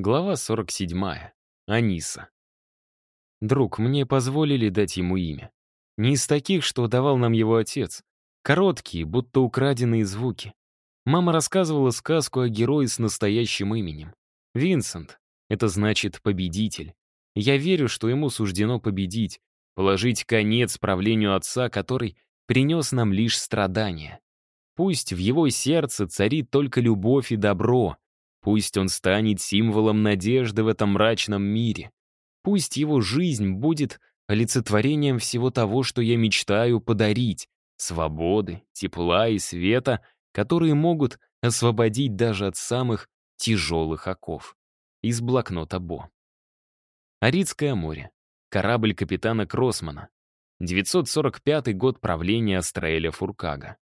Глава 47. Аниса. Друг, мне позволили дать ему имя. Не из таких, что давал нам его отец. Короткие, будто украденные звуки. Мама рассказывала сказку о герое с настоящим именем. Винсент. Это значит «победитель». Я верю, что ему суждено победить, положить конец правлению отца, который принес нам лишь страдания. Пусть в его сердце царит только любовь и добро, Пусть он станет символом надежды в этом мрачном мире. Пусть его жизнь будет олицетворением всего того, что я мечтаю подарить. Свободы, тепла и света, которые могут освободить даже от самых тяжелых оков. Из блокнота Бо. Арицкое море. Корабль капитана Кроссмана. 945 год правления Астраэля Фуркага.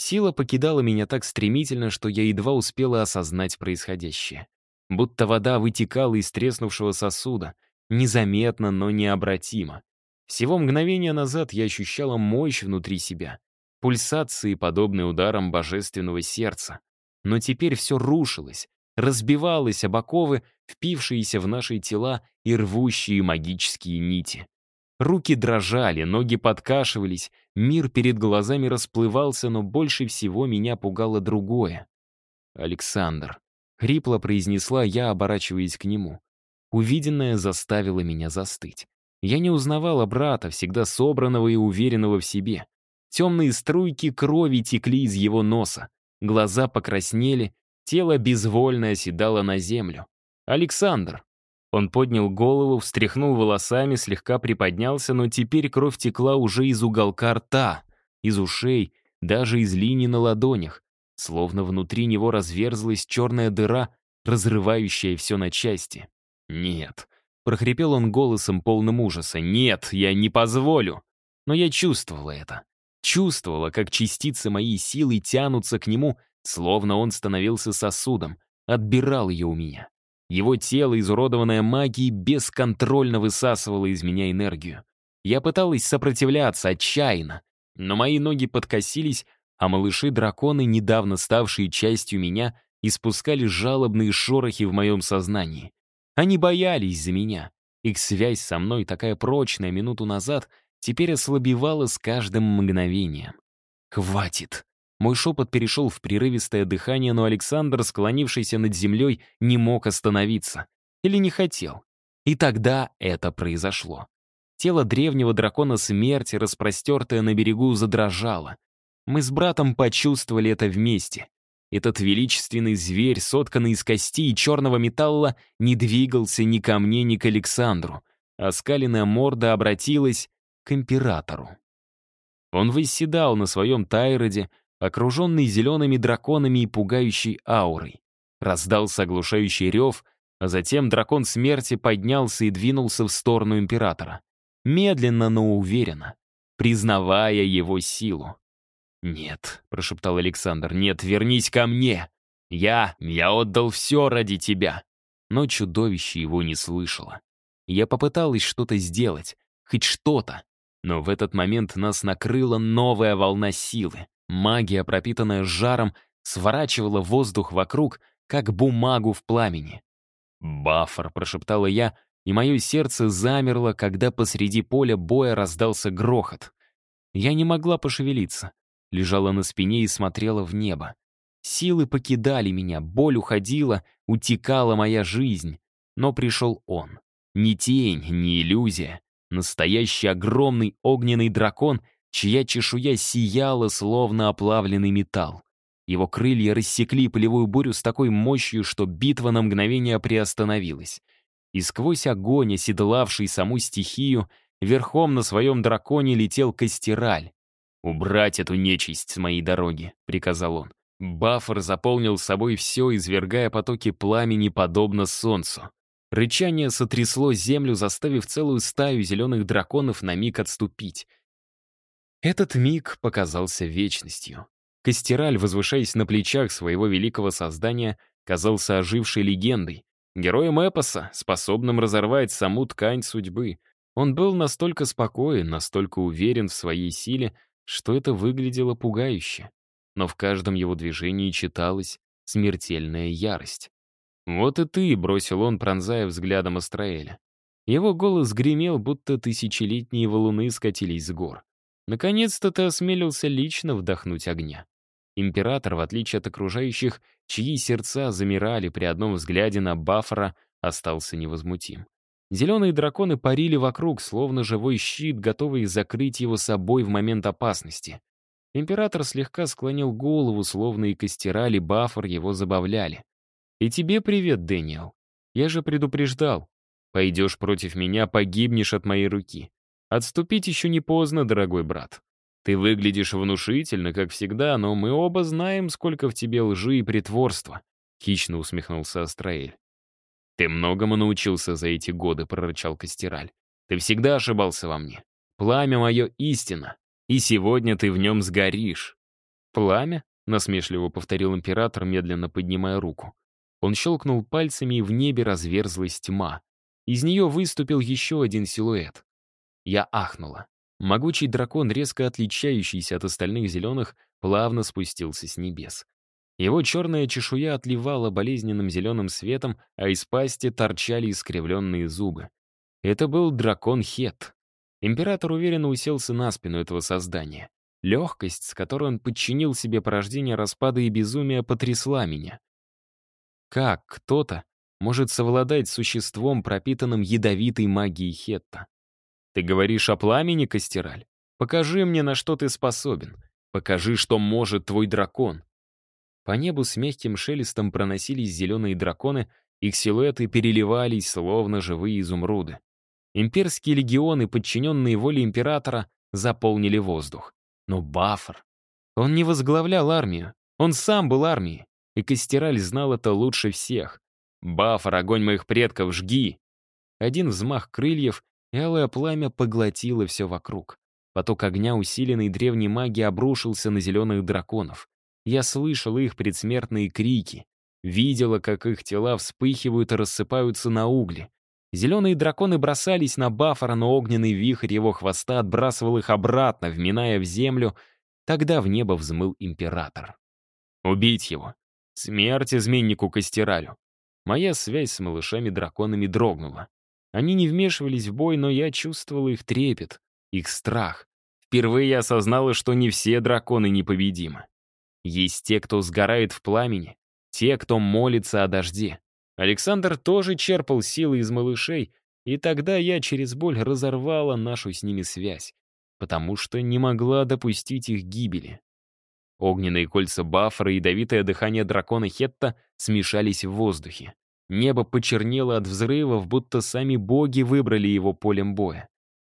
Сила покидала меня так стремительно, что я едва успела осознать происходящее. Будто вода вытекала из треснувшего сосуда, незаметно, но необратимо. Всего мгновения назад я ощущала мощь внутри себя, пульсации, подобные ударам божественного сердца. Но теперь все рушилось, разбивалось об оковы, впившиеся в наши тела и рвущие магические нити. Руки дрожали, ноги подкашивались, мир перед глазами расплывался, но больше всего меня пугало другое. «Александр», — хрипло произнесла я, оборачиваясь к нему. Увиденное заставило меня застыть. Я не узнавала брата, всегда собранного и уверенного в себе. Темные струйки крови текли из его носа. Глаза покраснели, тело безвольно оседало на землю. «Александр!» Он поднял голову, встряхнул волосами, слегка приподнялся, но теперь кровь текла уже из уголка рта, из ушей, даже из линий на ладонях. Словно внутри него разверзлась черная дыра, разрывающая все на части. «Нет», — прохрипел он голосом полным ужаса, — «нет, я не позволю». Но я чувствовала это. Чувствовала, как частицы моей силы тянутся к нему, словно он становился сосудом, отбирал ее у меня. Его тело, изуродованное магией, бесконтрольно высасывало из меня энергию. Я пыталась сопротивляться отчаянно, но мои ноги подкосились, а малыши-драконы, недавно ставшие частью меня, испускали жалобные шорохи в моем сознании. Они боялись за меня. Их связь со мной, такая прочная минуту назад, теперь ослабевала с каждым мгновением. «Хватит!» Мой шепот перешел в прерывистое дыхание, но Александр, склонившийся над землей, не мог остановиться. Или не хотел. И тогда это произошло. Тело древнего дракона смерти, распростертое на берегу, задрожало. Мы с братом почувствовали это вместе. Этот величественный зверь, сотканный из костей и черного металла, не двигался ни ко мне, ни к Александру. а скаленная морда обратилась к императору. Он восседал на своем тайроде, окруженный зелеными драконами и пугающей аурой. Раздался оглушающий рев, а затем дракон смерти поднялся и двинулся в сторону императора. Медленно, но уверенно, признавая его силу. «Нет», — прошептал Александр, — «нет, вернись ко мне! Я, я отдал все ради тебя!» Но чудовище его не слышало. Я попыталась что-то сделать, хоть что-то, но в этот момент нас накрыла новая волна силы. Магия, пропитанная жаром, сворачивала воздух вокруг, как бумагу в пламени. «Баффер», — прошептала я, и мое сердце замерло, когда посреди поля боя раздался грохот. Я не могла пошевелиться. Лежала на спине и смотрела в небо. Силы покидали меня, боль уходила, утекала моя жизнь. Но пришел он. Ни тень, ни иллюзия. Настоящий огромный огненный дракон — чья чешуя сияла, словно оплавленный металл. Его крылья рассекли полевую бурю с такой мощью, что битва на мгновение приостановилась. И сквозь огонь, оседлавший саму стихию, верхом на своем драконе летел Костераль. «Убрать эту нечисть с моей дороги», — приказал он. Баффер заполнил собой все, извергая потоки пламени, подобно солнцу. Рычание сотрясло землю, заставив целую стаю зеленых драконов на миг отступить. Этот миг показался вечностью. Костераль, возвышаясь на плечах своего великого создания, казался ожившей легендой, героем эпоса, способным разорвать саму ткань судьбы. Он был настолько спокоен, настолько уверен в своей силе, что это выглядело пугающе. Но в каждом его движении читалась смертельная ярость. «Вот и ты», — бросил он, пронзая взглядом Астраэля. Его голос гремел, будто тысячелетние валуны скатились с гор. Наконец-то ты осмелился лично вдохнуть огня. Император, в отличие от окружающих, чьи сердца замирали при одном взгляде на Бафора, остался невозмутим. Зеленые драконы парили вокруг, словно живой щит, готовый закрыть его собой в момент опасности. Император слегка склонил голову, словно и костерали, Бафор его забавляли. «И тебе привет, Дэниел. Я же предупреждал. Пойдешь против меня, погибнешь от моей руки. Отступить еще не поздно, дорогой брат. Ты выглядишь внушительно, как всегда, но мы оба знаем, сколько в тебе лжи и притворства», — хищно усмехнулся Астраэль. «Ты многому научился за эти годы», — прорычал Костераль. «Ты всегда ошибался во мне. Пламя мое истина, и сегодня ты в нем сгоришь». «Пламя?» — насмешливо повторил император, медленно поднимая руку. Он щелкнул пальцами, и в небе разверзлась тьма. Из нее выступил еще один силуэт. Я ахнула. Могучий дракон, резко отличающийся от остальных зеленых, плавно спустился с небес. Его черная чешуя отливала болезненным зеленым светом, а из пасти торчали искривленные зубы. Это был дракон Хет. Император уверенно уселся на спину этого создания. Легкость, с которой он подчинил себе порождение распада и безумия, потрясла меня. Как кто-то может совладать с существом, пропитанным ядовитой магией Хетта? Ты говоришь о пламени, Костераль? Покажи мне, на что ты способен. Покажи, что может твой дракон. По небу с мягким шелестом проносились зеленые драконы, их силуэты переливались, словно живые изумруды. Имперские легионы, подчиненные воле императора, заполнили воздух. Но Баффер... Он не возглавлял армию, он сам был армией, и Костераль знал это лучше всех. «Баффер, огонь моих предков, жги!» Один взмах крыльев, Алое пламя поглотило все вокруг. Поток огня, усиленный древней магией, обрушился на зеленых драконов. Я слышал их предсмертные крики. Видела, как их тела вспыхивают и рассыпаются на угли. Зеленые драконы бросались на Бафора, но огненный вихрь его хвоста отбрасывал их обратно, вминая в землю. Тогда в небо взмыл император. «Убить его! Смерть изменнику Костералю!» Моя связь с малышами-драконами дрогнула. Они не вмешивались в бой, но я чувствовал их трепет, их страх. Впервые я осознала, что не все драконы непобедимы. Есть те, кто сгорает в пламени, те, кто молится о дожде. Александр тоже черпал силы из малышей, и тогда я через боль разорвала нашу с ними связь, потому что не могла допустить их гибели. Огненные кольца Баффера и ядовитое дыхание дракона Хетта смешались в воздухе. Небо почернело от взрывов, будто сами боги выбрали его полем боя.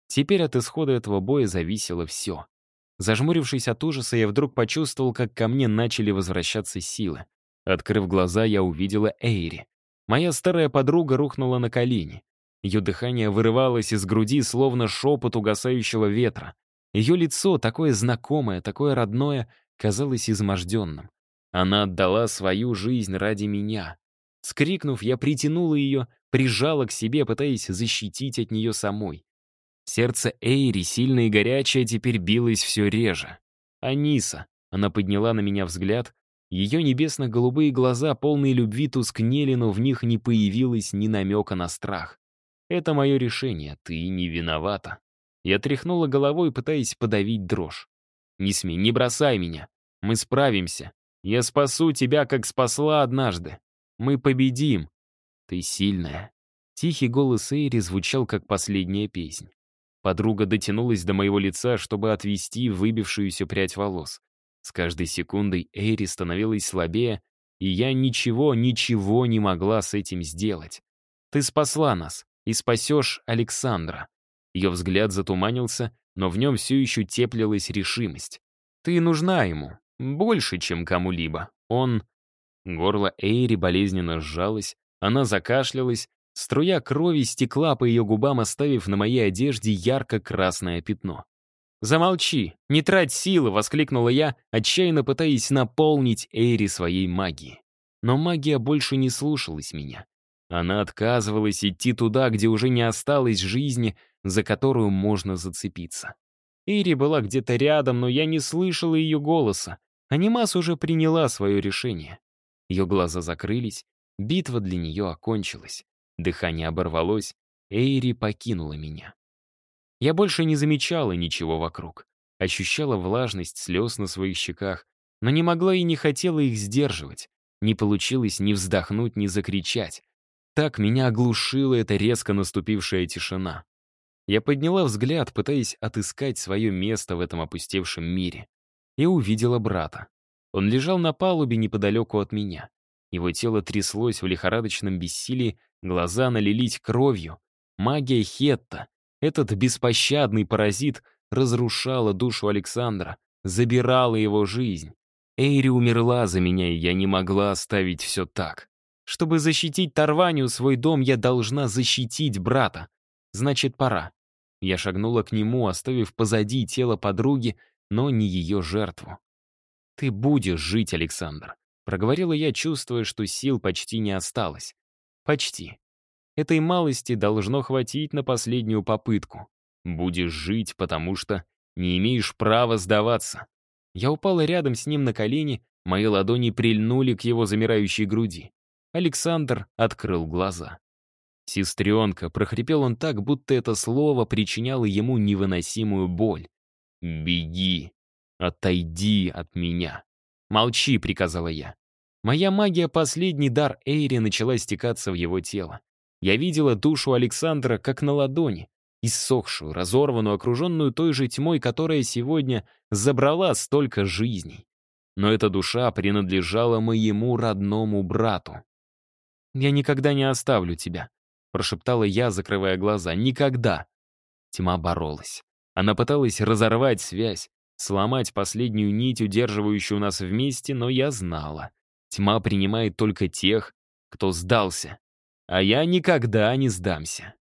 Теперь от исхода этого боя зависело все. Зажмурившись от ужаса, я вдруг почувствовал, как ко мне начали возвращаться силы. Открыв глаза, я увидела Эйри. Моя старая подруга рухнула на колени. Ее дыхание вырывалось из груди, словно шепот угасающего ветра. Ее лицо, такое знакомое, такое родное, казалось изможденным. Она отдала свою жизнь ради меня. Скрикнув, я притянула ее, прижала к себе, пытаясь защитить от нее самой. Сердце Эйри, сильное и горячее, теперь билось все реже. «Аниса!» — она подняла на меня взгляд. Ее небесно-голубые глаза, полные любви, тускнели, но в них не появилось ни намека на страх. «Это мое решение, ты не виновата». Я тряхнула головой, пытаясь подавить дрожь. «Не смей, не бросай меня. Мы справимся. Я спасу тебя, как спасла однажды». Мы победим!» «Ты сильная!» Тихий голос Эйри звучал, как последняя песнь. Подруга дотянулась до моего лица, чтобы отвести выбившуюся прядь волос. С каждой секундой Эйри становилась слабее, и я ничего, ничего не могла с этим сделать. «Ты спасла нас и спасешь Александра». Ее взгляд затуманился, но в нем все еще теплилась решимость. «Ты нужна ему. Больше, чем кому-либо. Он...» Горло Эйри болезненно сжалось, она закашлялась, струя крови стекла по ее губам, оставив на моей одежде ярко-красное пятно. «Замолчи! Не трать силы!» — воскликнула я, отчаянно пытаясь наполнить Эйри своей магией. Но магия больше не слушалась меня. Она отказывалась идти туда, где уже не осталось жизни, за которую можно зацепиться. Эйри была где-то рядом, но я не слышала ее голоса. Анимас уже приняла свое решение. Ее глаза закрылись, битва для нее окончилась. Дыхание оборвалось, Эйри покинула меня. Я больше не замечала ничего вокруг. Ощущала влажность слез на своих щеках, но не могла и не хотела их сдерживать. Не получилось ни вздохнуть, ни закричать. Так меня оглушила эта резко наступившая тишина. Я подняла взгляд, пытаясь отыскать свое место в этом опустевшем мире. Я увидела брата. Он лежал на палубе неподалеку от меня. Его тело тряслось в лихорадочном бессилии, глаза налились кровью. Магия Хетта, этот беспощадный паразит, разрушала душу Александра, забирала его жизнь. Эйри умерла за меня, и я не могла оставить все так. Чтобы защитить Тарванию, свой дом, я должна защитить брата. Значит, пора. Я шагнула к нему, оставив позади тело подруги, но не ее жертву. «Ты будешь жить, Александр», — проговорила я, чувствуя, что сил почти не осталось. «Почти. Этой малости должно хватить на последнюю попытку. Будешь жить, потому что не имеешь права сдаваться». Я упала рядом с ним на колени, мои ладони прильнули к его замирающей груди. Александр открыл глаза. «Сестренка», — прохрипел он так, будто это слово причиняло ему невыносимую боль. «Беги», «Отойди от меня!» «Молчи!» — приказала я. Моя магия «Последний дар Эйри» начала стекаться в его тело. Я видела душу Александра как на ладони, иссохшую, разорванную, окруженную той же тьмой, которая сегодня забрала столько жизней. Но эта душа принадлежала моему родному брату. «Я никогда не оставлю тебя», — прошептала я, закрывая глаза. «Никогда!» Тьма боролась. Она пыталась разорвать связь, сломать последнюю нить, удерживающую нас вместе, но я знала. Тьма принимает только тех, кто сдался. А я никогда не сдамся.